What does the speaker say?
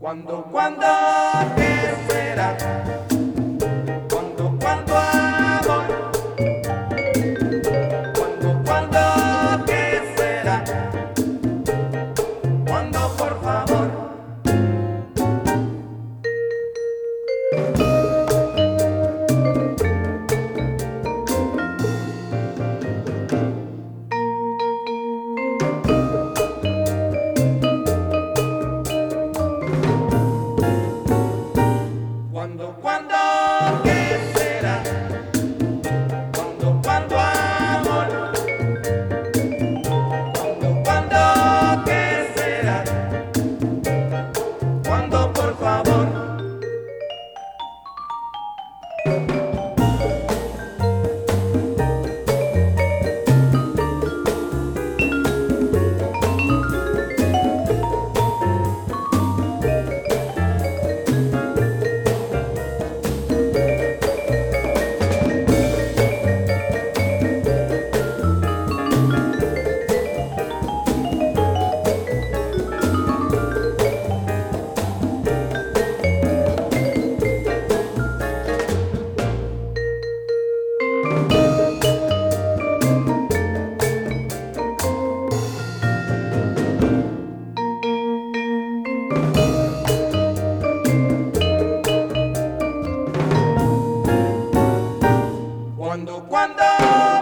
Cuando, cuando, Cuando, cuando,